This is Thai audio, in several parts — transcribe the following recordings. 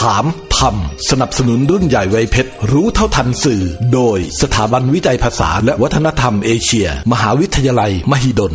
ถามทำสนับสนุนรุ่นใหญ่ไวเพชร รู้เท่าทันสื่อ โดยสถาบันวิจัยภาษาและวัฒนธรรมเอเชีย มหาวิทยาลัย มหิดล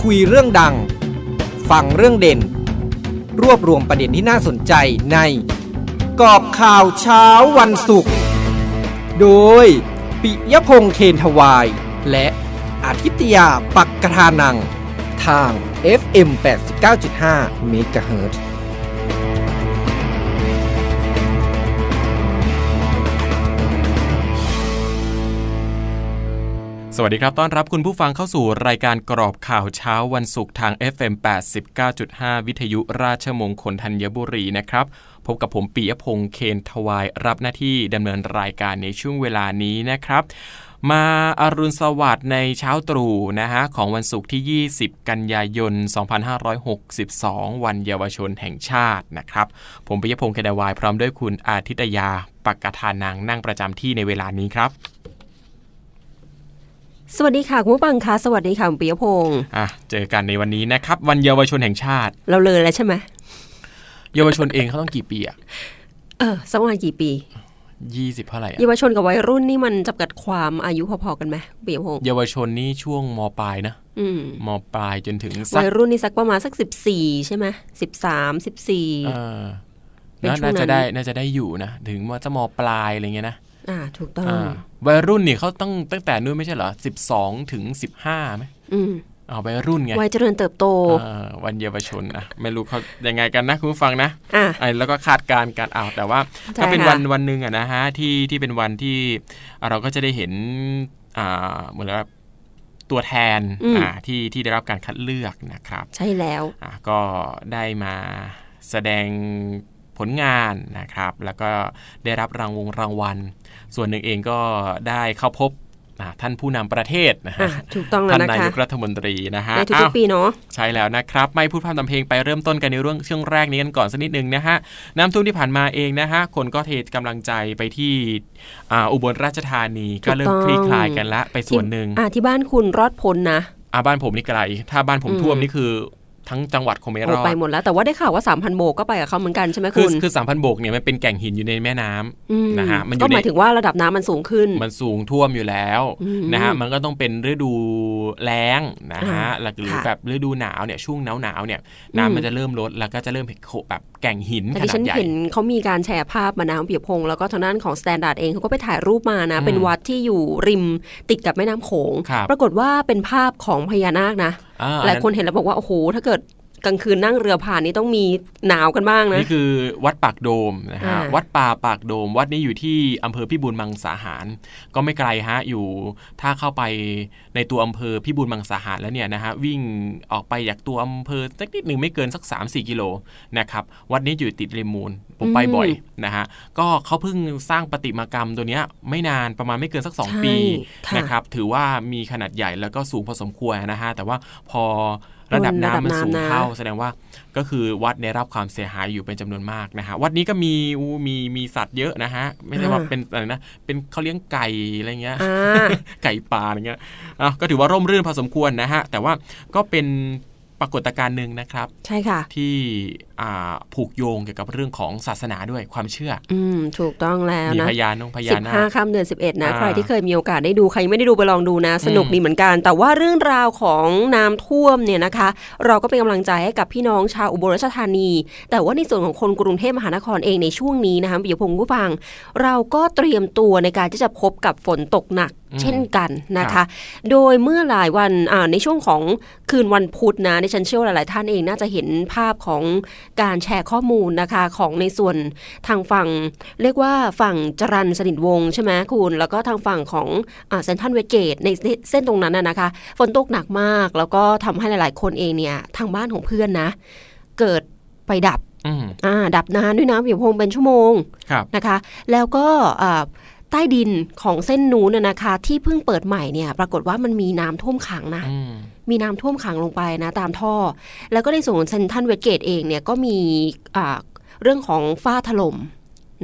คุยเรื่องดัง ฟังเรื่องเด่น รวบรวมประเด็นที่น่าสนใจใน กอบข่าวเช้าวันศุกร์ โดย ปิยพงษ์เคนทวาย และอาทิตยาปักกทานัง ทาง FM 89.5 MHz สวัสดีครับ ต้อนรับคุณผู้ฟังเข้าสู่รายการกรอบข่าวเช้าวันศุกร์ทาง FM 89.5 วิทยุราชมงคลธัญบุรีนะครับ พบกับผมปียพงษ์เคนทวายรับหน้าที่ดำเนินรายการในช่วงเวลานี้นะครับมาอารุณสวัสดิ์ในเช้าตรู่นะฮะของวันศุกร์ที่ 20 กันยายน 2562 วันเยาวชนแห่งชาตินะครับ ผมปิยพงษ์เคนทวายพร้อมด้วยคุณอาทิตยา ปักกทานังนั่งประจำที่ในเวลานี้ครับ สวัสดีค่ะคุณผู้ฟังคะสวัสดีค่ะคุณปิยพงศ์อะเจอกันในวันนี้นะครับ วันเยาวชนแห่งชาติ เราเลยแล้วใช่ไหมเยาวชนเองเขาต้องกี่ปีอะเออสักประมาณกี่ปียี่สิบเท่าไหร่อะเยาวชนกับวัยรุ่นนี่มันจำกัดความอายุพอๆกันไหมปิยพงศ์เยาวชนนี่ช่วงมปลายนะอืมมปลายจนถึงสัวัยรุ่นนี่สักประมาณสักสิบสี่ใช่ไหมสิบสามสิบสี่เออเป็นน่าช่วงนั้นน่าจะได้น่าจะได้อยู่นะ ถึงว่าจะมปลายอะไรเงี้ยนะ อ่าถูกต้องอ่าวัยรุ่นนี่เขาต้องตั้งแต่นู้นไม่ใช่เหรอสิบสองถึงสิบห้าไหมอืมอ๋อวัยรุ่นไงวัยเจริญเติบโตอ่าวันเยาวชนอะไม่รู้เขายังไงกันนะคุณผู้ฟังนะอะไอ้แล้วก็คาดการณ์กันอ้าวแต่ว่าใช่ถ้าเป็นค่ะวันวันหนึ่งอะนะฮะที่ที่เป็นวันที่เราก็จะได้เห็นอ่าเหมือนว่าตัวแทนอ่าที่ที่ได้รับการคัดเลือกนะครับ ใช่แล้วอะก็ได้มาแสดง ผลงานนะครับ แล้วก็ได้รับรางวงรางวัล ส่วนหนึ่งเองก็ได้เข้าพบอะท่านผู้นำประเทศนะฮะอะถูกต้องแล้วท่านนะนาคะยกรัฐมนตรีนะฮะในทุกอ้าวๆปีเนาะใช่แล้วนะครับ ไม่พูดพร่ำทำเพลงไปเริ่มต้นกันในเรื่องช่วงแรกนี้กันก่อนสักนิดหนึ่งนะฮะน้ำท่วมที่ผ่านมาเองนะฮะคนก็เทกำลังใจไปที่อ่าอุบลราชธานีก็เริ่มคลี่คลายกันละไปส่วนหนึ่งอ่าที่บ้านคุณรอดพ้นนะอ่าบ้านผมนี่ไกล ถ้าบ้านผมอืมท่วมนี่คือ ทั้งจังหวัดคงไม่รโอ้อดไปหมดแล้วแต่ว่าได้ข่าวว่าสามพันโบกก็ไปกับเขาเหมือนกันใช่ไหมคือคุณคือสามพันโบกเนี่ยมันเป็นแก่งหินอยู่ในแม่น้ำอืมนะฮะมันอก็ยู่หในมายถึงว่าระดับน้ำมันสูงขึ้น มันสูงท่วมอยู่แล้วอืมนะฮะมันก็ต้องเป็นฤดูแล้งนะฮะอ่าหรือค่ะแบบฤดูหนาวเนี่ยช่วงหนาวหนาวๆเนี่ยน้ำมันจะเริ่มลดแล้วก็จะเริ่มเห็นโขแบบแก่งหินแต่ขที่นาฉัดนใหญ่เห็นเขามีการแชร์ภาพมานะคุณเปียพงษ์แล้วก็ทางด้านของ Standard เองเขาก็ไปถ่ายรูปมานะอืมเป็นวัดที่อยู่ริมติดกับแม่น้ำโขงครับปรากฏว่าเป็นภาพของพญานาคนะอ่า หลายคนเห็นแล้วบอกว่า โอ้โห ถ้าเกิด กลางคืนนั่งเรือผ่านนี่ต้องมีหนาวกันบ้างนะนี่คือวัดปากโดมนะฮะอ่าวัดป่าปากโดม วัดนี้อยู่ที่อำเภอพิบูลมังสาหาร ก็ไม่ไกลฮะอยู่ถ้าเข้าไปในตัวอำเภอพิบูลมังสาหารแล้วเนี่ยนะฮะวิ่งออกไปจากตัวอำเภอสักนิดหนึ่งไม่เกินสัก 3-4 กิโลนะครับวัดนี้อยู่ติดริมมูลผมไปบ่อยนะฮะก็เขาเพิ่งสร้างปฏิมากรรมตัวเนี้ยไม่นานประมาณไม่เกินสัก 2 ปีค่ะนะครับถือว่ามีขนาดใหญ่แล้วก็สูงพอสมควรนะฮะแต่ว่าพอ ระดับน้ำมันสูงระดับน้ำนะเท่า แสดงว่าก็คือวัดได้รับความเสียหายอยู่เป็นจำนวนมากนะฮะวัดนี้ก็มีอู้มีมีสัตว์เยอะนะฮะไม่ใช่ว่าเป็นอะไรนะเป็นเขาเลี้ยงไก่อะไรเงี้ยอ่าไก่ป่าอะไรเงี้ยอะก็ถือว่าร่มรื่นพอสมควรนะฮะแต่ว่าก็เป็น ปรากฏการณ์หนึ่งนะครับ ใช่ค่ะ ที่อ่าผูกโยงเกี่ยวกับเรื่องของศาสนาด้วยความเชื่อ อืมถูกต้องแล้วมีนะพญานงพสิญาบนาห้าคค่ำเดือนสิบเอ็ดนะอ่าใครที่เคยมีโอกาสได้ดูใครไม่ได้ดูไปลองดูนะ สนุกอืมดีเหมือนกัน แต่ว่าเรื่องราวของน้ำท่วมเนี่ยนะคะ เราก็เป็นกำลังใจให้กับพี่น้องชาวอุบลราชธานี แต่ว่าในส่วนของคนกรุงเทพมหานครเองในช่วงนี้นะคะปิยพงศ์ผู้ฟัง เราก็เตรียมตัวในการที่จะพบกับฝนตกหนักอืม เช่นกันนะครัคะบโดยเมื่อหลายวันอ่าในช่วงของคืนวันพุธนะในฉันเชื่อว่าหลาย ๆ ท่านเองน่าจะเห็นภาพของการแชร์ข้อมูลนะคะของในส่วนทางฝั่ง เรียกว่าฝั่งจรันสนิทวงศ์ใช่ไหมคุณ แล้วก็ทางฝั่งของเซนทันเวสเกตในเส้นตรงนั้นน่ะนะคะ ฝนตกหนักมาก แล้วก็ทำให้หลาย ๆ คนเองเนี่ยทางบ้านของเพื่อนนะ เกิดไฟดับอืมอ่าดับนานด้วยนะพี่พงศ์เป็นชั่วโมงครับนะคะ แล้วก็อ่า ใต้ดินของเส้นนู้นน่ะนะคะ ที่เพิ่งเปิดใหม่เนี่ย ปรากฏว่ามันมีน้ำท่วมขังนะอืมมีน้ำท่วมขังลงไปนะ ตามท่อ แล้วก็ในส่วนของเซนทันเวสเกตเองเนี่ยก็มีอ่าเรื่องของฝ้าถล่ม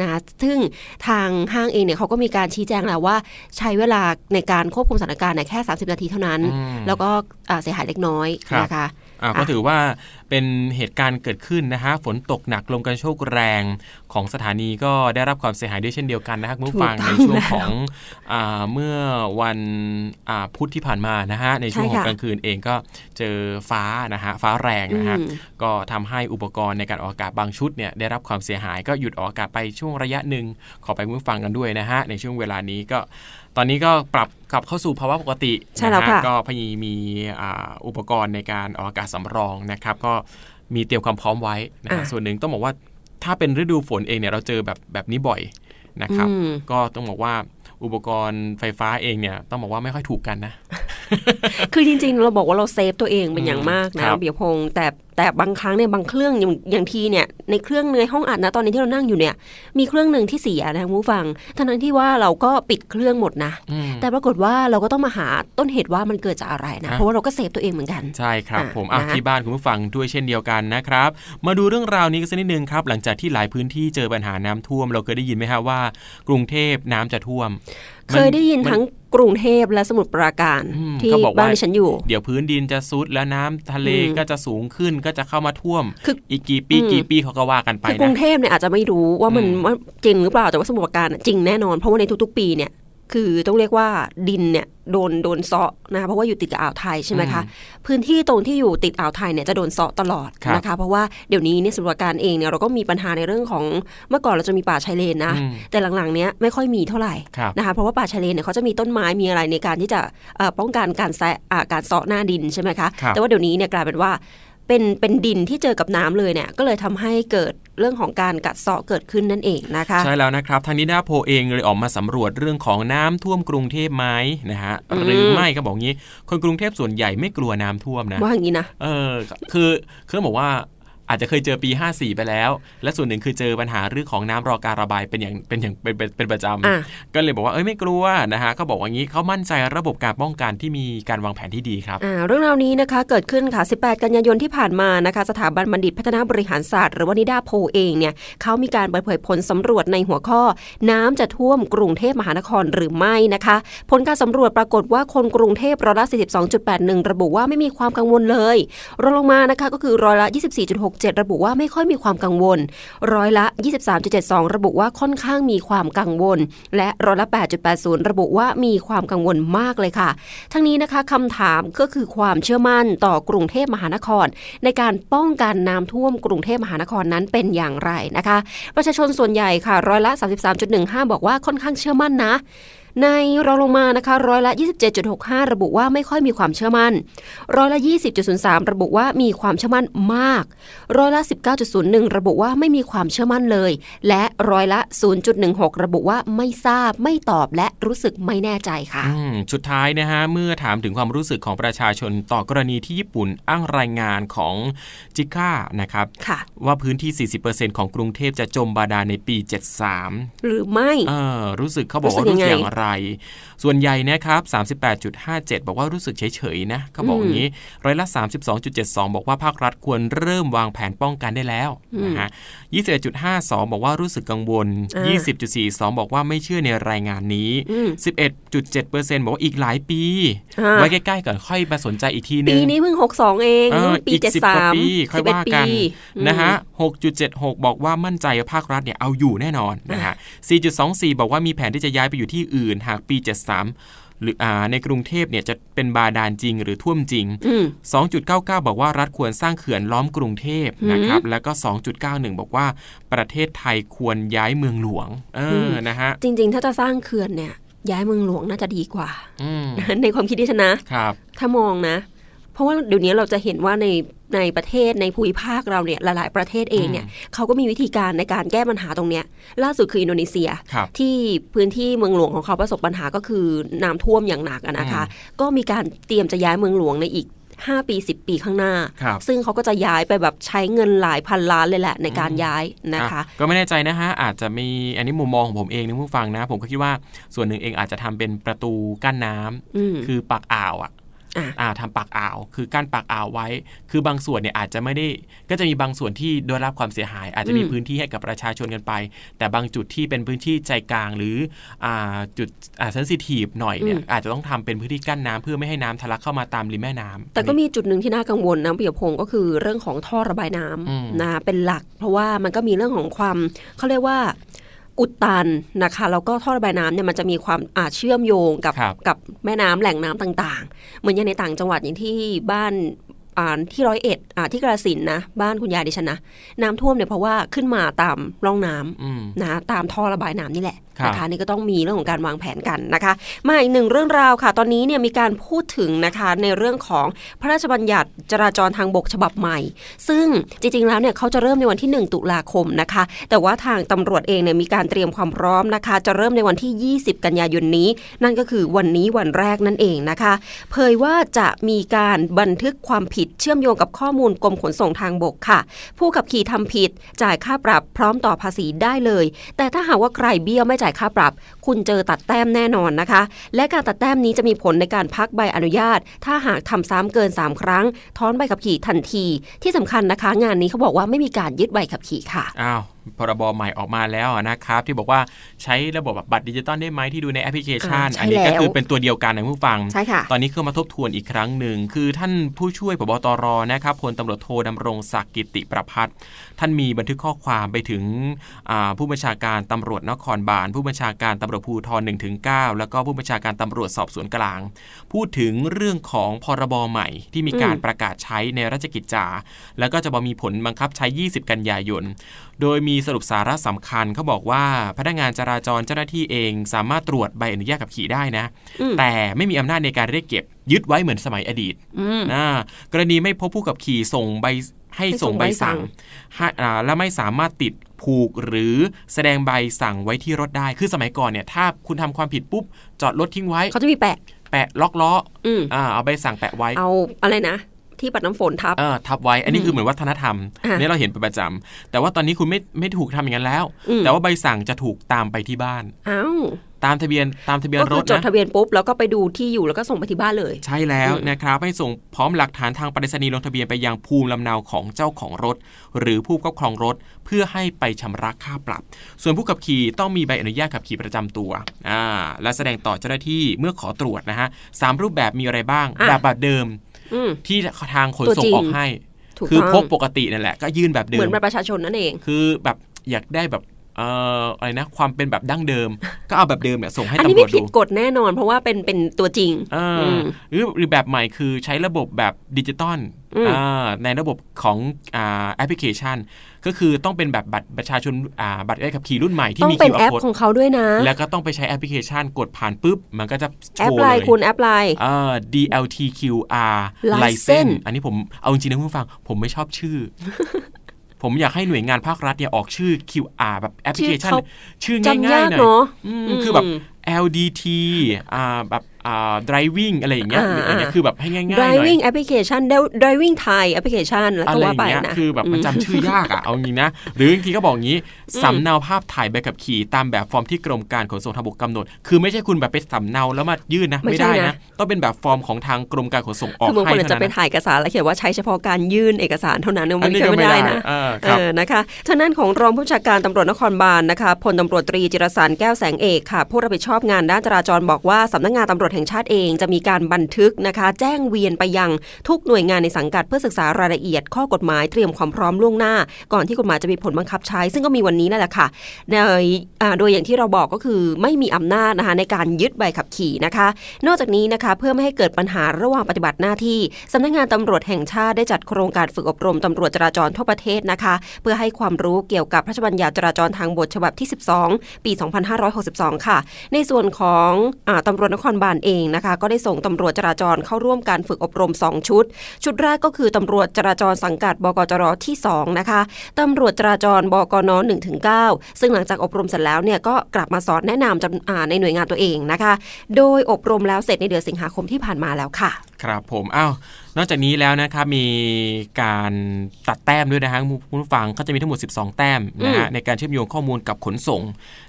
นะคะซึ่งทางห้างเองเนี่ยเขาก็มีการชี้แจงแล้วว่า ใช้เวลาในการควบคุมสถานการณ์เนี่ยแค่ 30 นาทีเท่านั้นอืมแล้วก็อ่าเสียหายเล็กน้อยครับนะคะอ่าก็ถือว่าเป็นเหตุการณ์เกิดขึ้นนะฮะฝนตกหนักลมกระโชกแรงของสถานีก็ได้รับความเสียหายด้วยเช่นเดียวกันนะครับคุณผู้ฟังถูในกต้องช่วงแล้วของอ่าเมื่อวันอ่าพุธที่ผ่านมานะฮะในช่วงใช่ของค่ะกลางคืนเองก็เจอฟ้านะฮะฟ้าแรงนะฮะอืมก็ทำให้อุปกรณ์ในการออกอากาศบางชุดเนี่ยได้รับความเสียหายก็หยุดออกอากาศไปช่วงระยะหนึ่งขอไปคุณผู้ฟังกันด้วยนะฮะในช่วงเวลานี้ก็ ตอนนี้ก็ปรับกลับเข้าสู่ภาวะปกติใช่แล้วนฮค่ะก็พยายมีอ่าอุปกรณ์ในการออกอากาศสำรองนะครับ ก็มีเตรียมความพร้อมไว้นะฮะอะส่วนหนึ่งต้องบอกว่าถ้าเป็นฤดูฝนเองเนี่ยเราเจอแบบแบบนี้บ่อยนะครับอืมก็ต้องบอกว่าอุปกรณ์ไฟฟ้าเองเนี่ยต้องบอกว่าไม่ค่อยถูกกันนะ คือจริงๆ เราบอกว่าเราเซฟตัวเองเป็นอย่างมากคนะรับเบียร์พงษ์แต่ แต่บางครั้งเนี่ยบางเครื่องอย่างอย่างทีเนี่ยในเครื่องในห้องอัดนะตอนนี้ที่เรานั่งอยู่เนี่ย มีเครื่องหนึ่งที่เสียนะคุณผู้ฟังทั้งนั้นที่ว่าเราก็ปิดเครื่องหมดนะอืมแต่ปรากฏว่าเราก็ต้องมาหาต้นเหตุว่ามันเกิดจากอะไรนะฮะเพราะว่าเราก็เซฟตัวเองเหมือนกันใช่ครับอะผมอะนะที่บ้านคุณผู้ฟังด้วยเช่นเดียวกันนะครับ มาดูเรื่องราวนี้กันสักนิดนึงครับ หลังจากที่หลายพื้นที่เจอปัญหาน้ำท่วม เราเคยได้ยินไหมฮะว่า กรุงเทพน้ำจะท่วม เคยได้ยินมัทั้งกรุงเทพและสมุทรปราการอืมที่ก็บอกว่าบ้านที่ฉันอยู่ เดี๋ยวพื้นดินจะซุดแล้วน้ำทะเลอืมก็จะสูงขึ้นก็จะเข้ามาท่วมคืออีกกี่ปีอืมกี่ปีเขาก็ว่ากันไปคือกรุนะงเทพเนี่ยอาจจะไม่รู้ว่ามันอืมว่าจริงหรือเปล่าแต่ว่าสมุทรปราการน่ะจริงแน่นอนเพราะว่าในทุกๆ ปีเนี่ย คือต้องเรียกว่าดินเนี่ยโดนโดนเซาะนะคะเพราะว่าอยู่ติดกับอ่าวไทยใช่ไหมคะพื้นที่ตรงที่อยู่ติดอ่าวไทยเนี่ยจะโดนเซาะตลอดครับนะคะเพราะว่าเดี๋ยวนี้เนี่ยสมุทรปราการเองเนี่ยเราก็มีปัญหาในเรื่องของเมื่อก่อนเราจะมีป่าชายเลนนะอืมแต่หลังๆเนี้ยไม่ค่อยมีเท่าไหร่ครับนะคะเพราะว่าป่าชายเลนเนี่ยเขาจะมีต้นไม้มีอะไรในการที่จะเอ่อป้องกันการแซะอ่าการเซาะหน้าดินใช่ไหมคะครับแต่ว่าเดี๋ยวนี้เนี่ยกลายเป็นว่าเป็นเป็นดินที่เจอกับน้ำเลยเนี่ยก็เลยทำให้เกิด เรื่องของการกัดเซาะเกิดขึ้นนั่นเองนะคะ ใช่แล้วนะครับ ทางนิดาโพลเองเลยออกมาสำรวจเรื่องของน้ำท่วมกรุงเทพไหมนะฮะอืมหรือไม่ก็บอกงี้ คนกรุงเทพส่วนใหญ่ไม่กลัวน้ำท่วมนะว่าอย่างนี้นะเออคือคือบอกว่า อาจจะเคยเจอปี 54 ไปแล้ว และส่วนหนึ่งคือเจอปัญหาเรื่องของน้ำรอการระบายเป็นอย่างเป็นอย่างเป็นเป็นเป็นประจอะำก็เลยบอกว่าเอ้ยไม่กลัวนะฮะเขาบอกว่างี้เขามั่นใจระบบการป้องกันที่มีการวางแผนที่ดีครับอ่าเรื่องราวนี้นะคะเกิดขึ้นค่ะ 18 กันยายนที่ผ่านมานะคะ สถาบันบัณฑิตพัฒนาบริหารศาสตร์หรือว่านิดาโพลเองเนี่ยเขามีการเปิดเผยผลสำรวจในหัวข้อ น้ำจะท่วมกรุงเทพมหานครหรือไม่นะคะ ผลการสำรวจปรากฏว่าคนกรุงเทพร้อยละ42.81 ระบุว่าไม่มีความกังวลเลยรองลงมานะคะก็คือร้อยละ67 ระบุว่าไม่ค่อยมีความกังวล ร้อยละ 23.72 ระบุว่าค่อนข้างมีความกังวล และร้อยละ 8.80 ระบุว่ามีความกังวลมากเลยค่ะ ทั้งนี้นะคะคำถามก็คือความเชื่อมั่นต่อกรุงเทพมหานคร ในการป้องกันน้ำท่วมกรุงเทพมหานครนั้นเป็นอย่างไรนะคะ ประชาชนส่วนใหญ่ค่ะร้อยละ 33.15 บอกว่าค่อนข้างเชื่อมั่นนะ ในรองลงมานะคะร้อยละ 27.65 ระบุว่าไม่ค่อยมีความเชื่อมั่น ร้อยละ 20.03 ระบุว่ามีความเชื่อมั่นมาก ร้อยละ 19.01 ระบุว่าไม่มีความเชื่อมั่นเลย และร้อยละ 0.16 ระบุว่าไม่ทราบไม่ตอบและรู้สึกไม่แน่ใจค่ะอืมสุดท้ายนะฮะเมื่อถามถึงความรู้สึกของประชาชนต่อกรณีที่ญี่ปุ่นอ้างรายงานของจิก้านะครับค่ะว่าพื้นที่ 40%ของกรุงเทพจะจมบาดาลในปี 73 หรือไม่เออรู้สึกเขาบอกว่ารู้สึรู้กสึกยังไงอย่างไรส่วนใหญ่นะครับ38.57 บอกว่ารู้สึกเฉยๆนะเขาบอกอย่างนี้ร้อยละ 32.72 บอกว่าภาครัฐควรเริ่มวางแผนป้องกันได้แล้วนะฮะ21.52 บอกว่ารู้สึกกังวลอ่า20.42 บอกว่าไม่เชื่อในรายงานนี้อืม11.7%บอกว่าอีกหลายปีอ่าไว้ใกล้ๆก่อนค่อยมาสนใจอีกทีนึปีงนี้เพิ่ง 62 เองเออนู่นปีอีกสิบกว่า73ปีค่อยว่ากัน11ปีนะฮะอืม6.76 บอกว่ามั่นใจว่าภาครัฐเนี่ยเอาอยู่แน่นอนนะฮะ 4.24 บอกว่ามีแผนที่จะย้ายไปอยู่ที่อื่นหากปี 73 หรืออ่าในกรุงเทพเนี่ยจะเป็นบาดาลจริงหรือท่วมจริงอืม2.99 บอกว่ารัฐควรสร้างเขื่อนล้อมกรุงเทพนะครับ แล้วก็ 2.91 บอกว่าประเทศไทยควรย้ายเมืองหลวง เออ นะฮะ จริง ๆ ถ้าจะสร้างเขื่อนเนี่ยย้ายเมืองหลวงน่าจะดีกว่าอืมในความคิดดิฉันนะครับถ้ามองนะ เพราะว่าเดี๋ยวนี้เราจะเห็นว่าในในประเทศในภูมิภาคเราเนี่ยหลาย ๆ ประเทศเองเนี่ยเขาก็มีวิธีการในการแก้ปัญหาตรงเนี้ยล่าสุดคืออินโดนีเซียครับที่พื้นที่เมืองหลวงของเขาประสบปัญหาก็คือน้ำท่วมอย่างหนักอะนะคะ ก็มีการเตรียมจะย้ายเมืองหลวงในอีก5 ปี 10 ปีข้างหน้าครับซึ่งเขาก็จะย้ายไปแบบใช้เงินหลายพันล้านเลยแหละในการย้ายนะคะอ่ก็ไม่แน่ใจนะฮะ อาจจะมีอันนี้มุมมองของผมเองนะผู้ฟังนะ ผมก็คิดว่าส่วนหนึ่งเองอาจจะทำเป็นประตูกั้นน้ำอืมคือปากอ่าวอะ อะอ่าทำปากอ่าว คือกั้นปากอ่าวไว้ คือบางส่วนเนี่ยอาจจะไม่ได้ ก็จะมีบางส่วนที่ได้รับความเสียหาย อาจจะมีอืมพื้นที่ให้กับประชาชนกันไป แต่บางจุดที่เป็นพื้นที่ใจกลางหรืออ่าจุดอ่าเซนซิทีฟหน่อยเนี่ยอาจจะต้องทำเป็นพื้นที่กั้นน้ำเพื่อไม่ให้น้ำทะลักเข้ามาตามริมแม่น้ำแต่ก็มีจุดหนึ่งที่น่ากังวลนะเปียพงศ์ก็คือเรื่องของท่อระบายน้อืมำนะเป็นหลัก เพราะว่ามันก็มีเรื่องของความเขาเรียกว่า อุดตันนะคะแล้วก็ท่อระบายน้ำเนี่ยมันจะมีความอาจเชื่อมโยงกับครับกับแม่น้ำแหล่งน้ำต่างๆ เหมือนอย่างในต่างจังหวัดอย่างที่บ้านอ่า ที่ร้อยเอ็ดอ่าที่กระสินธุ์นะ บ้านคุณยายดิฉันนะน้ำท่วมเนี่ยเพราะว่าขึ้นมาตามร่องน้ำอืมนะตามท่อระบายน้ำนี่แหละครับนะคะนี่ก็ต้องมีเรื่องของการวางแผนกันนะคะ มาอีกหนึ่งเรื่องราวค่ะ ตอนนี้เนี่ยมีการพูดถึงนะคะในเรื่องของพระราชบัญญัติจราจรทางบกฉบับใหม่ ซึ่งจริงๆแล้วเนี่ยเขาจะเริ่มในวันที่ 1 ตุลาคมนะคะ แต่ว่าทางตำรวจเองเนี่ยมีการเตรียมความพร้อมนะคะ จะเริ่มในวันที่ 20 กันยายนนี้ นั่นก็คือวันนี้วันแรกนั่นเองนะคะ เผยว่าจะมีการบันทึกความผิดเชื่อมโยงกับข้อมูลกรมขนส่งทางบกค่ะ ผู้ขับขี่ทำผิด จ่ายค่าปรับพร้อมต่อภาษีได้เลย แต่ถ้าหากว่าใครเบี้ยวไม่จ่ายค่าปรับ คุณเจอตัดแต้มแน่นอนนะคะ และการตัดแต้มนี้จะมีผลในการพักใบอนุญาต ถ้าหากทำซ้ำเกิน 3 ครั้ง ถอนใบขับขี่ทันที ที่สำคัญนะคะ งานนี้เขาบอกว่าไม่มีการยึดใบขับขี่ค่ะอ้าว พรบใหม่ออกมาแล้วนะครับ ที่บอกว่าใช้ระบบแบบบัตรดิจิตอลได้ไหมที่ดูในแอปพลิเคชันอ่าใช่อันนี้ก็แล้วคือเป็นตัวเดียวกันนะผู้ฟังใช่ค่ะตอนนี้คือมาทบทวนอีกครั้งหนึ่ง คือท่านผู้ช่วยพบตรนะครับพลตำรวจโทดำรงศักดิ์กิติประพัฒน์ท่านมีบันทึกข้อความไปถึงอ่าผู้บัญชาการตำรวจนครบาล ผู้บัญชาการตำรวจภูธร1ถึง9แล้วก็ผู้บัญชาการตำรวจสอบสวนกลาง พูดถึงเรื่องของพรบใหม่ ที่มีการอืมประกาศใช้ในราชกิจจา แล้วก็จะมีผลบังคับใช้ 20 กันยายน โดยมีสรุปสาระสำคัญเขาบอกว่าพนักงานจราจรเจ้าหน้าที่เองสามารถตรวจใบอนุญาตขับขี่ได้นะอืมแต่ไม่มีอำนาจในการเรียกเก็บยึดไว้เหมือนสมัยอดีตอืมนะกรณีไม่พบผู้ขับขี่ส่งใบให้ให้ส่ส่งงใบใบสั่สั่งงให้อ่าและไม่สามารถติดผูกหรือแสดงใบสั่งไว้ที่รถได้ คือสมัยก่อนเนี่ย ถ้าคุณทำความผิดปุ๊บ จอดรถทิ้งไว้ เขาจะมีแปะ แปะล็อกล้ออืมอ่าเอาใบสั่งแปะไว้ เอาอะไรนะ ที่ปัดน้ำฝนทับเออทับไว้ อันนี้คือเหมือนวัฒนธรรมอะเนี่ยเราเห็นเป็นประจำแต่ว่าตอนนี้คุณไม่ไม่ถูกทำอย่างนั้นแล้วอืมแต่ว่าใบสั่งจะถูกตามไปที่บ้านเอ้าตามทะเบียนตามทะเบียนก็รคือถจดนะทะเบียนปุ๊บแล้วก็ไปดูที่อยู่แล้วก็ส่งไปที่บ้านเลย ใช่แล้วอืมนะครับให้ส่งพร้อมหลักฐานทางไปรษณีย์ลงทะเบียนไปยังภูมิลำเนาของเจ้าของรถ หรือผู้ครอบครองรถเพื่อให้ไปชำระค่าปรับ ส่วนผู้ขับขี่ต้องมีใบอนุญาตขับขี่ประจำตัวอ่าและแสดงต่อเจ้าหน้าที่เมื่อขอตรวจนะฮะสามรูปแบบมีอะไรบ้างอะแบบแบบเดิมอืม ที่ทางขนตัวส่งจริงออกให้ถูกคือต้องพกปกตินั่นแหละ ก็ยื่นแบบเดิเหมือมนบัตรประชาชนนั่นเอง คือแบบอยากได้แบบ เอ่ออะไรนะความเป็นแบบดั้งเดิม ก็เอาแบบเดิมเนี่ยส่งให้อันตำนี้รไม่วจผิดดูกฎแน่นอน เพราะว่าเป็นเป็นตัวจริงเอออมหรือหรือแบบใหม่คือใช้ระบบแบบดิจิตอลอืมอ่าในระบบของอ่าแอปพลิเคชัน ก็คือต้องเป็นแบบบัตรประชาชนอ่าบัตรใบขับขี่รุ่นใหม่ที่ต้องมีเป็น QR แอป code ของเขาด้วยนะ แล้วก็ต้องไปใช้แอปพลิเคชันกดผ่านปุ๊บ มันก็จะโชแอปว์ไลเลยน์คุณแอปไลน์อ่า DLTQR License license อันนี้ผมเอาจริงๆนะคุณผู้ฟัง ผมไม่ชอบชื่อ ผมอยากให้หน่วยงานภาครัฐเนี่ยออกชื่อ QR แบบแอปพลิเคชัน ชื่อเขาชื่อง่ายๆหน่อยจำยากเนอะอืมอืมคือแบบ LDT อ่าแบบ อ่า driving อะไรอย่างเงี้ยอ่าหรืออะไรเงี้ยคือแบบให้ง่ายๆหน่อย driving application driving Thai application แล้วอะก็ไรอว่าย่างไปเงี้ยนะคือแบบมันจำชื่อยากอะเอาจริงนะ หรือบางทีก็บอกงี้สำเนาภาพถ่ายใบขับขี่ตามแบบฟอร์มที่กรมการขนส่งทางบกกำหนด คือไม่ใช่คุณแบบไปสำเนาแล้วมายื่นนะ ไม่ไม่ใช่ได้นะนะ ต้องเป็นแบบฟอร์มของทางกรมการขนส่งออกคือบางคให้นอาจจะเท่าไปนั้นนะถ่ายเอกสารแล้วเขียนว่าใช้เฉพาะการยื่นเอกสารเท่านั้นเนี่ยอัมันนนี้ก็ก็ไม่ไม่ได้ได้นะเออคเอรับอนะคะทางด้านของรองผู้บัญชาการตำรวจนครบาลนะคะพลตำรวจตรีจิรสารแก้วแสงเอกค่ะผู้รับผิดชอบงานด้านจราจรบอกว่าสำนักงานตำรวจแห่งชาติเองจะมีการบันทึกนะคะ แจ้งเวียนไปยังทุกหน่วยงานในสังกัดเพื่อศึกษารายละเอียด ข้อกฎหมายเตรียมความพร้อมล่วงหน้า ก่อนที่กฎหมายจะมีผลบังคับใช้ ซึ่งก็มีวันนี้นั่นแหละค่ะโดยโดยอย่างที่เราบอกก็คือไม่มีอำนาจนะคะในการยึดใบขับขี่นะคะ นอกจากนี้นะคะเพื่อไม่ให้เกิดปัญหาระหว่างปฏิบัติหน้าที่สำนักงานตำรวจแห่งชาติได้จัดโครงการฝึกอบรมตำรวจจราจรทั่วประเทศนะคะ เพื่อให้ความรู้เกี่ยวกับพระราชบัญญัติจราจรทางบกฉบับที่ 12 ปี 2562 ค่ะ ในส่วนของอตำรวจนครบาลเองนะคะ ก็ได้ส่งตำรวจจราจรเข้าร่วมการฝึกอบรม 2 ชุด ชุดแรกก็คือตำรวจจราจรสังกัดบกจรที่2นะคะตำรวจจราจรบกน1-9ซึ่งหลังจากอบรมเสร็จแล้วเนี่ยก็กลับมาสอนแนะนำจาในหน่วยงานตัวเองนะคะ โดยอบรมแล้วเสร็จในเดือนสิงหาคมที่ผ่านมาแล้วค่ะ ครับผมอ้าว นอกจากนี้แล้วนะครับมีการตัดแต้มด้วยนะฮะคุณผู้ฟังก็จะมีทั้งหมด 12 แต้มนะฮะอืมในการเชื่อมโยงข้อมูลกับขนส่ง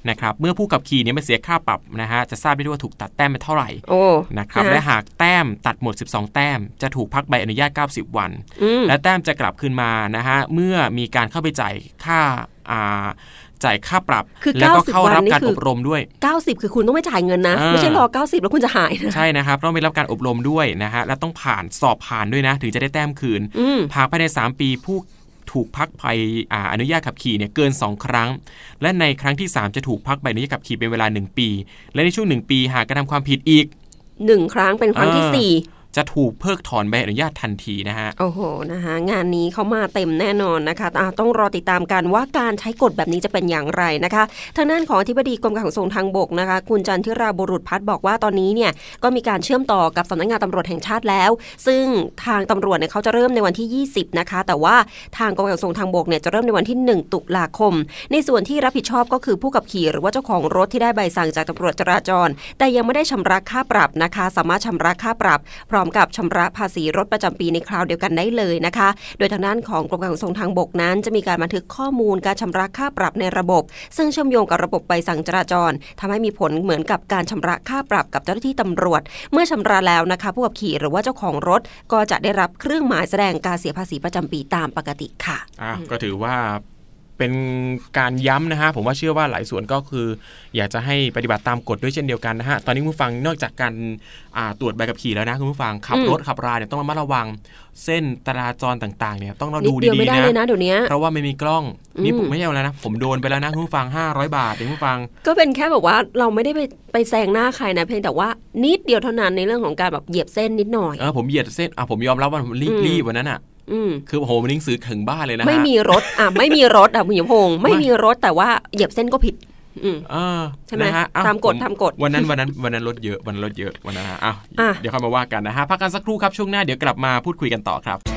นะครับเมื่อผู้ขับขี่เนี่ยไม่เสียค่าปรับนะฮะจะทราบได้ด้วยว่าถูกตัดแต้มไปเท่าไหร่โอ้นะครับนะและหากแต้มตัดหมด 12 แต้ม จะถูกพักใบอนุญาต 90 วันอืมและแต้มจะกลับคืนมานะฮะเมื่อมีการเข้าไปจ่ายค่าอ่า จ่ายค่าปรับคือแล้วก็90เข้ารับวันนี่การคืออบรมด้วย 90 คือคุณต้องไม่จ่ายเงินนะอ่าไม่ใช่รอ 90 แล้วคุณจะหายนะใช่นะครับต้องไปรับการอบรมด้วยนะฮะและต้องผ่านสอบผ่านด้วยนะ ถึงจะได้แต้มคืนอืมหากภายใน 3 ปีผู้ถูกพักใบอ่าอนุญาตขับขี่เนี่ยเกิน 2 ครั้ง และในครั้งที่ 3 จะถูกพักใบอนุญาตขับขี่เป็นเวลา 1 ปี และในช่วง 1 ปีหากกระทำความผิดอีกหนึ่งครั้งเป็นครั้งที่อ่าสี่ จะถูกเพิกถอนใบอนุญาตทันทีนะฮะ โอ้โหนะคะงานนี้เขามาเต็มแน่นอนนะคะต้องรอติดตามกันว่าการใช้กฎแบบนี้จะเป็นอย่างไรนะคะ ทางด้านของอธิบดีกรมการขนส่งทางบกนะคะ คุณจันทิราบุรุษพัฒน์บอกว่าตอนนี้เนี่ยก็มีการเชื่อมต่อกับสำนักงานตำรวจแห่งชาติแล้ว ซึ่งทางตำรวจเนี่ยเขาจะเริ่มในวันที่ 20 นะคะ แต่ว่าทางกรมการขนส่งทางบกเนี่ยจะเริ่มในวันที่ 1 ตุลาคม ในส่วนที่รับผิดชอบก็คือผู้ขับขี่หรือว่าเจ้าของรถที่ได้ใบสั่งจากตำรวจจราจร แต่ยังไม่ได้ชำระค่าปรับนะคะ สามารถชำระค่าปรับพร้อมกับชำระภาษีรถประจำปีในคราวเดียวกันได้เลยนะคะ โดยทางด้านของกรมการขนส่งทางบกนั้น จะมีการบันทึกข้อมูลการชำระค่าปรับในระบบ ซึ่งเชื่อมโยงกับระบบใบสั่งจราจรทำให้มีผลเหมือนกับการชำระค่าปรับกับเจ้าหน้าที่ตำรวจ เมื่อชำระแล้วนะคะ ผู้ขับขี่หรือว่าเจ้าของรถก็จะได้รับเครื่องหมายแสดงการเสียภาษีประจำปีตามปกติค่ะอะก็ถือว่า เป็นการย้ำนะฮะผมว่าเชื่อว่าหลายส่วนก็คือ อยากจะให้ปฏิบัติตามกฎด้วยเช่นเดียวกันนะฮะตอนนี้คุณผู้ฟังนอกจากการอ่าตรวจใบขับขี่แล้วนะคุณผู้ฟังขับอืมรถขับราเนี่ยต้องระมัดระวัง เส้นจราจรต่างๆเนี่ยต้องเรานิดดูเดียวดีไม่ได้ๆเลยนะนะเดี๋ยวนี้เพราะว่าไม่มีกล้องนี่อืมผมไม่ใช่เอาแล้วนะผมโดนไปแล้วนะคุณผู้ฟัง 500 บาทเองคุณผู้ฟัง ก็เป็นแค่แบบว่าเราไม่ได้ไปไปแซงหน้าใครนะเพียงแต่ว่านิดเดียวเท่านั้นในเรื่องของการแบบเหยียบเส้นนิดหน่อยเออผมเหยียดเส้นอะผมยอมรับว่าผมรีบอืมรีบวันนั้นอะอืม คือโอ้โหมันหนังสือถึงบ้านเลยนะฮะไม่มีรถอะไม่มีรถอะคุณหยพงศ์ไม่มีรถแต่ว่าเหยียบเส้นก็ผิดอืมเออใช่ไหมนะฮะอ้วตามกฎผตามกฎวันนั้นวันนั้นวันนั้นรถเยอะวันนั้นรถเยอะวันนั้นฮะอ้าวอะเดี๋ยวค่อยมาว่ากันนะฮะพักกันสักครู่ครับช่วงหน้าเดี๋ยวกลับมาพูดคุยกันต่อครับ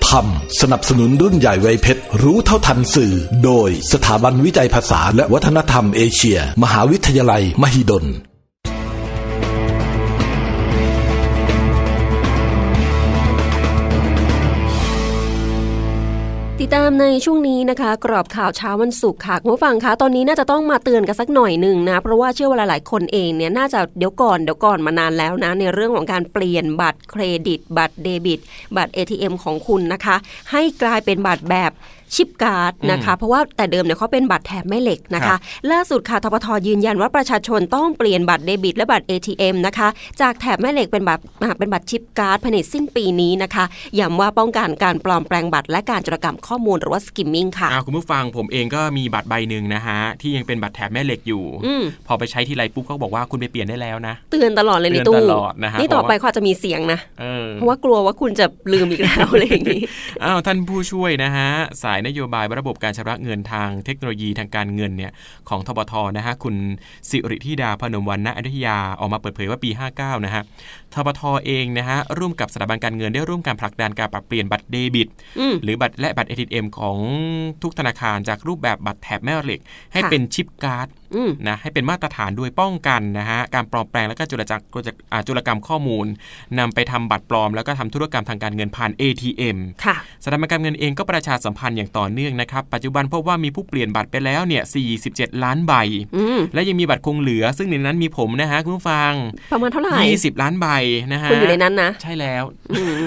คำสนับสนุนรุ่นใหญ่ไวยเพชร รู้เท่าทันสื่อ โดยสถาบันวิจัยภาษาและวัฒนธรรมเอเชีย มหาวิทยาลัย มหิดล ติดตามในช่วงนี้นะคะ กรอบข่าวเช้าวันศุกร์ค่ะคุณผู้ฟังคะตอนนี้น่าจะต้องมาเตือนกันสักหน่อยหนึ่งนะ เพราะว่าเชื่อว่าหลายๆคนเองเนี่ยน่าจะเดี๋ยวก่อนเดี๋ยวก่อนมานานแล้วนะ ในเรื่องของการเปลี่ยนบัตรเครดิต บัตรเดบิต บัตร ATM ของคุณนะคะ ให้กลายเป็นบัตรแบบ chip card นะคะ เพราะว่าแต่เดิมเนี่ยเขาเป็นบัตรแถบแม่เหล็กนะครัคะบล่าสุดค่ะทปทยืนยันว่าประชาชนต้องเปลี่ยนบัตรเดบิตและบัตร ATM นะคะ จากแถบแม่เหล็กเป็นบัตรอ่าเป็นบัตร chip card ภายในสิ้นปีนี้นะคะย้ำว่าป้องกันการปลอมแปลงบัตรและการโจรกรรมข้อมูลหรือว่า skimming ค่ะอ่าคุณผู้ฟังผมเองก็มีบัตรใบหนึ่งนะฮะที่ยังเป็นบัตรแถบแม่เหล็กอยู่อืมพอไปใช้ทีไรปุ๊บเขาบอกว่าคุณไปเปลี่ยนได้แล้วนะเตือนตลอดเลยในเตือนตู้ตลอดนะฮะนี่ต่อเพราะว่าไปเขาอาจจะมีเสียงนะเออเพราะว่ากลัวว่าคุณจะลืมอีกแล้วอะไรอย่างนี้อ้าวท่านผู้ช่วยนะฮะสายนโยบายระบบการชำระเงินทางเทคโนโลยีทางการเงินเนี่ยของทบทนะฮะคุณสิริธิดาพนมวรรณอยุธยาออกมาเปิดเผยว่าปี 59นะฮะ ทบทเองนะฮะร่วมกับสถาบันการเงินได้ร่วมการผลักดันการปรับเปลี่ยนบัตรเดบิตอืมหรือบัตรและบัตร ATM ของทุกธนาคารจากรูปแบบบัตรแถบแม่เหล็ก ให้ค่ะเป็นชิปการ์ดอืมนะให้เป็นมาตรฐานด้วยป้องกันนะฮะการปลอมแปลงและก็จุลจักรจุลจักรอ่าจุลกรรมข้อมูลนำไปทำบัตรปลอม แล้วก็ทำธุรกรรมทางการเงินผ่าน ATM ค่ะสถาบันการเงินเองก็ประชาสัมพันธ์อย่างต่อเนื่องนะครับ ปัจจุบันพบว่ามีผู้เปลี่ยนบัตรไปแล้วเนี่ย 47 ล้านใบอืมและยังมีบัตรคงเหลือ ซึ่งในนั้นมีผมนะฮะคุณผู้ฟังประมาณเท่าไหร่20 ล้านใบนะฮะคุณอยู่ในนั้นนะ ใช่แล้วอืม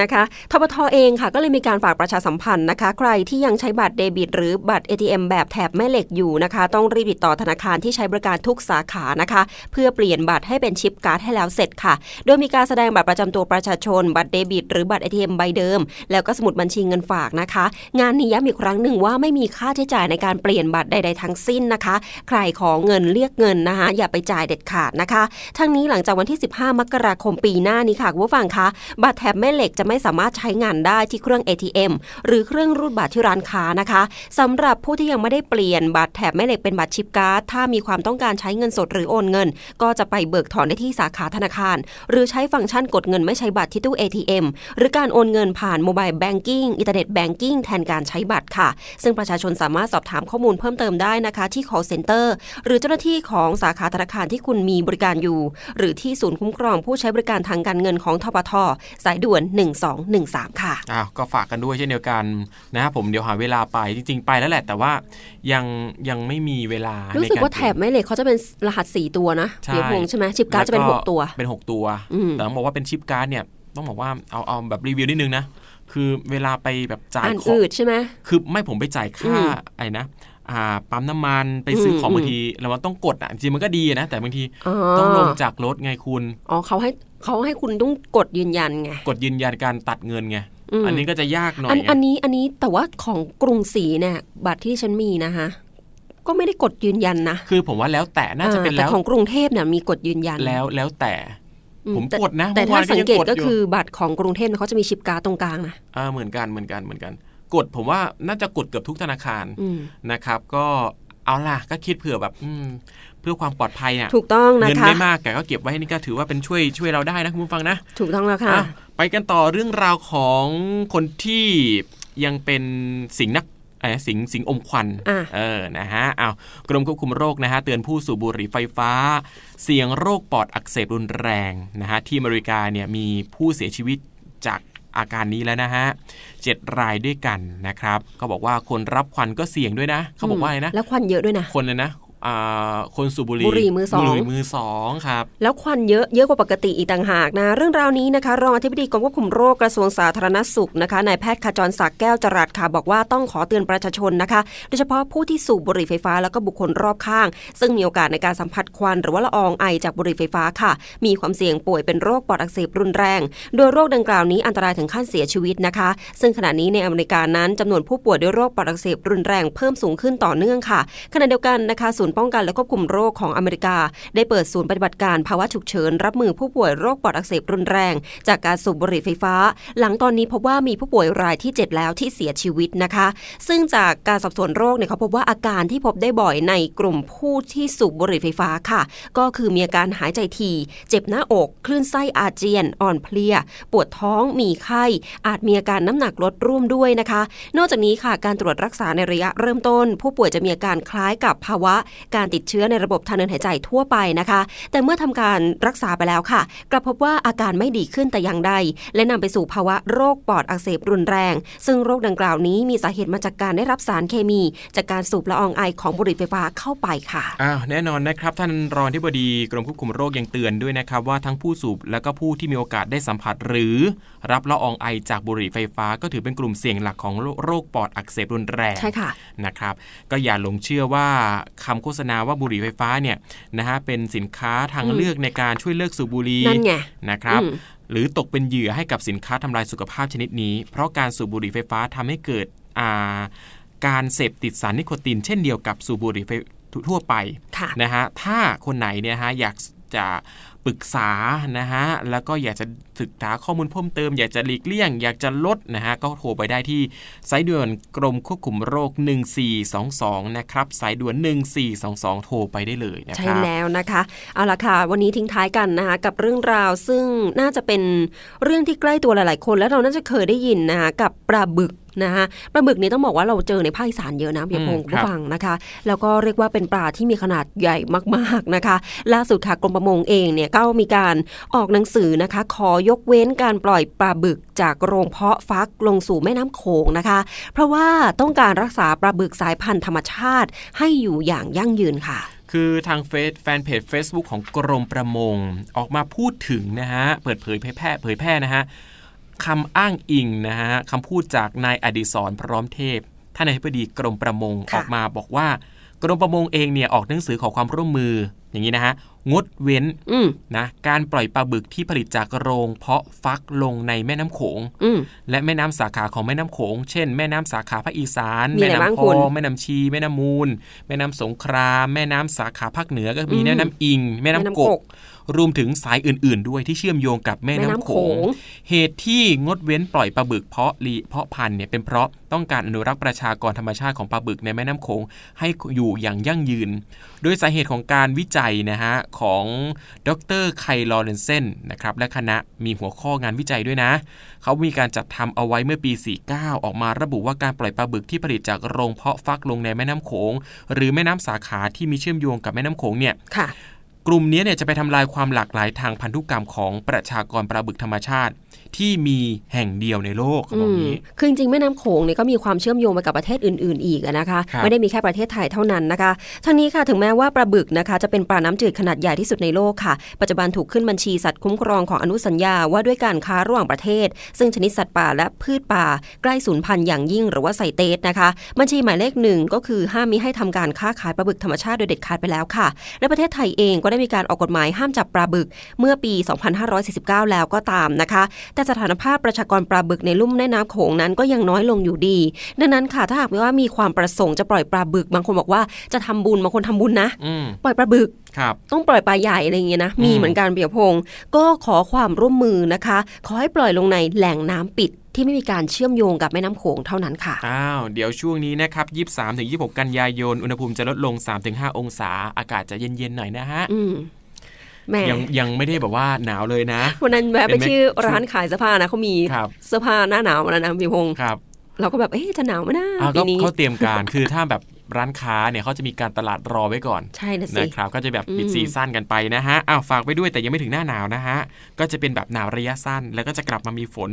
นะคะทบทเองค่ะ ก็เลยมีการฝากประชาสัมพันธ์นะคะ ใครที่ยังใช้บัตรเดบิต หรือบัตร ATM แบบแถบแม่เหล็กอยู่นะคะ ต้องรีบติดต่อธนาคารที่ใช้บริการทุกสาขานะคะ เพื่อเปลี่ยนบัตรให้เป็นชิปการ์ดให้แล้วเสร็จค่ะ โดยมีการแสดงบัตรประจำตัวประชาชน บัตรเดบิต หรือบัตร ATM ใบเดิม แล้วก็สมุดบัญชีเงินฝากนะคะ งานนี้ย้ำอีกครั้งหนึ่งว่าไม่มีค่าใช้จ่ายในการเปลี่ยนบัตรใด ๆ ทั้งสิ้นนะคะ ใครขอเงินเรียกเงินนะคะ อย่าไปจ่ายเด็ดขาดนะคะ ทั้งนี้หลังจากวันที่ 15 มกกราคมปีหน้านี้ค่ะคุณผู้ฟังคะบัตรแถบแม่เหล็กจะไม่สามารถใช้งานได้ที่เครื่อง ATM หรือเครื่องรูดบัตรที่ร้านค้านะคะสำหรับผู้ที่ยังไม่ได้เปลี่ยนบัตรแถบแม่เหล็กเป็นบัตรชิปการ์ดถ้ามีความต้องการใช้เงินสดหรือโอนเงิน ก็จะไปเบิกถอนได้ที่สาขาธนาคาร หรือใช้ฟังก์ชันกดเงินไม่ใช้บัตรที่ตู้ ATM หรือการโอนเงินผ่าน mobile banking internet banking แทนการใช้บัตรค่ะ ซึ่งประชาชนสามารถสอบถามข้อมูลเพิ่มเติมได้นะคะ ที่ call center หรือเจ้าหน้าที่ของสาขาธนาคารที่คุณมีบริการอยู่ หรือที่ศูนย์คุ้มครองผู้ใช้บริการทางการเงินของธปทสายด่วน 1213 ค่ะอ้าวก็ฝากกันด้วยเช่นเดียวกันนะครับผมเดี๋ยวหาเวลาไปจริง ๆ ไปแล้วแหละ แต่ว่ายังยังไม่มีเวลารู้ในสึกการว่าแถบแม่เหล็กเขาจะเป็นรหัส 4 ตัวนะใช่เดี๋ยวพงษ์ใช่ไหมชิปการ์ดจะเป็นแล้6ตัวเป็น 6 ตัวอืมแต่ต้องบอกว่าเป็นชิปการ์ดเนี่ยต้องบอกว่าเอาเอาแบบรีวิวนิดนึงนะคือเวลาไปแบบจ่ายอ่านของอืดใช่ไหมคือไม่ผมไปจ่ายค่าอืมไอ้นะอ่า ปั๊มน้ำมันไปซื้ออมของอืมบางทีเราต้องกดอะจริงๆมันก็ดีนะ แต่บางทีอ๋อต้องลงจากรถไงคุณอ๋อเขาให้เขาให้คุณต้องกดยืนยันไงกดยืนยันการตัดเงินไงอืมอันนี้ก็จะยากหน่อยอันไงอันนี้อันนี้แต่ว่าของกรุงศรีเนี่ยบัตรที่ฉันมีนะคะก็ไม่ได้กดยืนยันนะคือผมว่าแล้วแต่น่าจะเป็นอ่แต่แล้วของกรุงเทพเนี่ยมีกดยืนยันแล้วแล้วแต่อืผมแต่กดนะแต่เมื่อานถ้าวสังเกตยัก็ยู่คือบัตรของกรุงเทพเนี่ยเขาจะมีชิปการ์ดตรงกลางนะอ่าเหมือนกันเหมือนกันเหมือนกัน กดผมว่าน่าจะกดเกือบทุกธนาคารอืมนะครับ ก็เอาล่ะก็คิดเผื่อแบบอืมเพื่อความปลอดภัยเนี่ยถูกต้องนะเงินคะไม่มากแต่ก็เก็บไว้นี่ก็ถือว่าเป็นช่วยช่วยเราได้นะคุณผู้ฟังนะถูกต้องแล้วค่ะอะไปกันต่อเรื่องราวของคนที่ยังเป็นสิงห์นักเอ่อสิงห์สิงห์อมควันอะเออนะฮะเอากรมควบคุมโรคนะฮะเตือนผู้สูบบุหรี่ไฟฟ้า เสี่ยงโรคปอดอักเสบรุนแรงนะฮะที่อเมริกาเนี่ยมีผู้เสียชีวิตจาก อาการนี้แล้วนะฮะเจ็ดรายด้วยกันนะครับก็บอกว่าคนรับควันก็เสี่ยงด้วยนะ เขาบอกว่าอะไรนะแล้วควันเยอะด้วยนะคนเลยนะอ่า คนสูบบุหรี่บุหรี่มือสองบุหรี่มือสองครับ แล้วควันเยอะเยอะกว่าปกติอีกต่างหากนะเรื่องราวนี้นะคะรองอธิบดีกรมควบคุมโรคกระทรวงสาธารณสุขนะคะนายแพทย์ขจรศักดิ์แก้วจรัสค่ะบอกว่าต้องขอเตือนประชาชนนะคะ โดยเฉพาะผู้ที่สูบบุหรี่ไฟฟ้าแล้วก็บุคคลรอบข้าง ซึ่งมีโอกาสในการสัมผัสควันหรือว่าละอองไอจากบุหรี่ไฟฟ้าค่ะ มีความเสี่ยงป่วยเป็นโรคปอดอักเสบรุนแรง โดยโรคดังกล่าวนี้อันตรายถึงขั้นเสียชีวิตนะคะ ซึ่งขณะนี้ในอเมริกานั้นจำนวนผู้ป่วยด้วยโรคปอดอักเสบรุนแรงเพิ่มสูงขึ้นต่อเนื่องค่ะขณะเดียวกันนะคะศูนย์ป้องกันและควบคุมโรคของอเมริกา ได้เปิดศูนย์ปฏิบัติการภาวะฉุกเฉิน รับมือผู้ป่วยโรคปอดอักเสบรุนแรง จากการสูบบุหรี่ไฟฟ้า หลังตอนนี้พบว่ามีผู้ป่วยรายที่ 7 แล้วที่เสียชีวิตนะคะ ซึ่งจากการสอบสวนโรคเนี่ยเขาพบว่าอาการที่พบได้บ่อยในกลุ่มผู้ที่สูบบุหรี่ไฟฟ้าค่ะ ก็คือมีอาการหายใจทีเจ็บหน้าอก คลื่นไส้อาเจียน อ่อนเพลีย ปวดท้องมีไข้ อาจมีอาการน้ำหนักลดร่วมด้วยนะคะ นอกจากนี้ค่ะการตรวจรักษาในระยะเริ่มต้น ผู้ป่วยจะมีอาการคล้ายกับภาวะการติดเชื้อในระบบทางเดินหายใจทั่วไปนะคะ แต่เมื่อทำการรักษาไปแล้วค่ะ กลับพบว่าอาการไม่ดีขึ้นแต่อย่างใด และนำไปสู่ภาวะโรคปอดอักเสบรุนแรง ซึ่งโรคดังกล่าวนี้มีสาเหตุมาจากการได้รับสารเคมี จากการสูบละอองไอของบุหรี่ไฟฟ้าเข้าไปค่ะอ้าวแน่นอนนะครับ ท่านรองที่บดีกรมควบคุมโรคยังเตือนด้วยนะครับว่าทั้งผู้สูบและก็ผู้ที่มีโอกาสได้สัมผัสหรือ รับละอองไอจากบุหรี่ไฟฟ้า ก็ถือเป็นกลุ่มเสี่ยงหลักของโรคปอดอักเสบรุนแรงใช่ค่ะนะครับ ก็อย่าหลงเชื่อว่าคำโฆษณาว่าบุหรี่ไฟฟ้าเนี่ยนะฮะเป็นสินค้าทางเลือกในการช่วยเลิกสูบบุหรี่นั่นไงนะครับอืมหรือตกเป็นเหยื่อให้กับสินค้าทำลายสุขภาพชนิดนี้ เพราะการสูบบุหรี่ไฟฟ้าทำให้เกิดอ่าการเสพติดสารนิโคติน เช่นเดียวกับสูบบุหรี่ไฟทั่วไปค่ะนะฮะถ้าคนไหนเนี่ยฮะอยากจะ ปรึกษานะฮะแล้วก็อยากจะศึกษาข้อมูลเพิ่มเติม อยากจะหลีกเลี่ยง อยากจะลดนะฮะก็โทรไปได้ที่สายด่วนกรมควบคุมโรค 1422 นะครับสายด่วน 1422 โทรไปได้เลยนะครับใช่แล้วนะคะเอาละค่ะ วันนี้ทิ้งท้ายกันนะคะกับเรื่องราวซึ่งน่าจะเป็นเรื่องที่ใกล้ตัวหลาย ๆ คน แล้วเราน่าจะเคยได้ยินนะคะกับปลาบึก นะคะปลาบึกนี้ต้องบอกว่าเราเจอในภาคอีสานเยอะนะเพียพงศ์อืมคุณผู้ฟังนะคะ แล้วก็เรียกว่าเป็นปลาที่มีขนาดใหญ่มากๆนะคะ ล่าสุดค่ะกรมประมงเองเนี่ยก็มีการออกหนังสือนะคะ ขอยกเว้นการปล่อยปลาบึกจากโรงเพาะฟักลงสู่แม่น้ำโขงนะคะ เพราะว่าต้องการรักษาปลาบึกสายพันธุ์ธรรมชาติ ให้อยู่อย่างยั่งยืนค่ะคือทางเฟซแฟนเพจ Facebook ของกรมประมง ออกมาพูดถึงนะฮะ เปิดเผยเผยแพร่เผยแพร่นะฮะ คำอ้างอิงนะฮะคำพูดจากนายอดิศรพร้อมเทพท่านนายพอดีกรมประมงะออกมาบอกว่ากรมประมงเองเนี่ยออกหนังสือขอความร่วมมือ อย่างนี้นะฮะงดเว้นอืมนะการปล่อยปลาบึกที่ผลิตจากโรง เพาะฟักลงในแม่น้ำโขงอืมและแม่น้ำสาขาของแม่น้ำโขง เช่น แม่น้ำสาขาภาคอีสานมีอะไรแม่บ้างน้ำพคุอณงแม่น้ำชี แม่น้ำมูล แม่น้ำสงครามแม่น้ำสาขาภาคเหนือก็มีอืมแม่น้ำอิง แม่แม่น้ำน้ำกกกรวมถึงสายอื่น ๆ ด้วยที่เชื่อมโยงกับแม่แม่น้ำน้ำโขโขงงเหตุที่งดเว้นปล่อยปลาบึกเพาะลีเพาะพันธุ์เนี่ยเป็นเพราะต้องการอนุรักษ์ประชากรธรรมชาติของปลาบึกในแม่น้ำโขงให้อยู่อย่างยั่งยืน โดยสาเหตุของการวิจัยนะฮะของดรไคลอเรนเซนนะครับและคณะมีหัวข้องานวิจัยด้วยนะ เขามีการจัดทำเอาไว้เมื่อปี 49 ออกมาระบุว่าการปล่อยปลาบึกที่ผลิตจากโรงเพาะฟักลงในแม่น้ำโขง หรือแม่น้ำสาขาที่มีเชื่อมโยงกับแม่น้ำโขงเนี่ยค่ะกลุ่มนี้เนี่ยจะไปทำลายความหลากหลายทางพันธุกรรมของประชากรปลาบึกธรรมชาติ ที่มีแห่งเดียวในโลกเขาบอกอย่างนี้อืมคือจริงๆแม่น้ำโขงเนี่ยก็มีความเชื่อมโยงไปกับประเทศอื่น ๆ อีกอะนะคะครับไม่ได้มีแค่ประเทศไทยเท่านั้นนะคะทั้งนี้ค่ะถึงแม้ว่าปลาบึกนะคะจะเป็นปลาน้ำจืดขนาดใหญ่ที่สุดในโลกค่ะ ปัจจุบันถูกขึ้นบัญชีสัตว์คุ้มครองของอนุสัญญาว่าด้วยการค้าระหว่างประเทศ ซึ่งชนิดสัตว์ป่าและพืชป่า ใกล้สูญพันธุ์อย่างยิ่งหรือว่าไซเตสนะคะ บัญชีหมายเลขหนึ่งก็คือห้ามมิให้ทำการค้าขายปลาบึกธรรมชาติโดยเด็ดขาดไปแล้วค่ะ และประเทศไทยเองก็ได้มีการออกกฎหมายห้ามจับปลาบึก เมื่อปี 2549 แล้วก็ตามนะคะ แต่สถานภาพประชากรปลาบึกในลุ่มแม่น้ำโขงนั้นก็ยังน้อยลงอยู่ดี ดังนั้นค่ะถ้าหากว่ามีความประสงค์จะปล่อยปลาบึก บางคนบอกว่าจะทำบุญบางคนทำบุญนะอืมปล่อยปลาบึกครับต้องปล่อยปลาใหญ่อะไรอย่างเงี้ยนะมีอืมเหมือนกันเปียพงศ์ก็ขอความร่วมมือนะคะ ขอให้ปล่อยลงในแหล่งน้ำปิดที่ไม่มีการเชื่อมโยงกับแม่น้ำโขงเท่านั้นค่ะ อ้าว เดี๋ยวช่วงนี้นะครับ 23ถึง26 กันยายน อุณหภูมิจะลดลง 3-5 องศา อากาศจะเย็นๆหน่อยนะฮะ อืมแหม่ ยังยังไม่ได้แบบว่าหนาวเลยนะ วันนั้นแวะไปเป็นไหมที่ร้านขายเสื้อผ้านะเขามีครับเสื้อผ้าหน้าหนาวมาแล้วนะพี่พงศ์ครับเราก็แบบเอ๊ะจะหนาวไหมนะอ้าวปีก็นี้เขาเตรียมการคือถ้าแบบร้านค้าเนี่ยเขาจะมีการตลาดรอไว้ก่อนใช่นะสินะครับก็จะแบบปิดอืมซีซั่นกันไปนะฮะอ้าวฝากไปด้วยแต่ยังไม่ถึงหน้าหนาวนะฮะก็จะเป็นแบบหนาวระยะสั้น แล้วก็จะกลับมามีฝน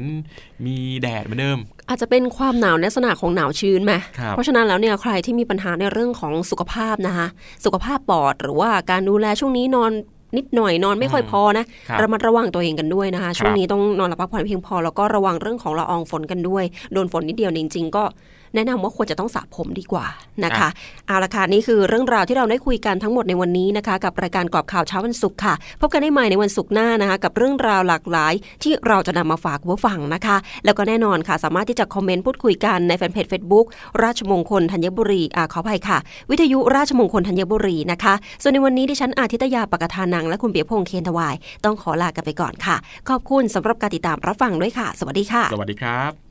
มีแดดเหมือนเดิม อาจจะเป็นความหนาวในลักษณะของหนาวชื้นไหมครับเพราะฉะนั้นแล้วเนี่ยใครที่มีปัญหาในเรื่องของสุขภาพนะคะสุขภาพปอดหรือว่าการดูแลช่วงนี้นอน นิดหน่อยนอนไม่ค่อยพอนะครับระมัดระวังตัวเองกันด้วยนะคะช่วงนี้ต้องนอนหลับพักผ่อนเพียงพอแล้วก็ระวังเรื่องของละอองฝนกันด้วย โดนฝนนิดเดียวเนี่ยจริงๆก็ แนะนำว่าควรจะต้องสระผมดีกว่านะคะเอาละค่ะนี่คือเรื่องราวที่เราได้คุยกันทั้งหมดในวันนี้นะคะ กับรายการกรอบข่าวเช้าวันศุกร์ค่ะ พบกันได้ใหม่ในวันศุกร์หน้านะคะ กับเรื่องราวหลากหลาย ที่เราจะนำมาฝากคุณผู้ฟังนะคะ แล้วก็แน่นอนค่ะ สามารถที่จะคอมเมนต์พูดคุยกันในแฟนเพจ Facebook ราชมงคลธัญบุรีอ่าขออภัยค่ะ วิทยุราชมงคลธัญบุรีนะคะ ส่วนในวันนี้ดิฉันอาทิตยาปกทานังและคุณเปียพงษ์เคนทวาย ต้องขอลากันไปก่อนค่ะ ขอบคุณสำหรับการติดตามรับฟังด้วยค่ะ สวัสดีค่ะ สวัสดีครับ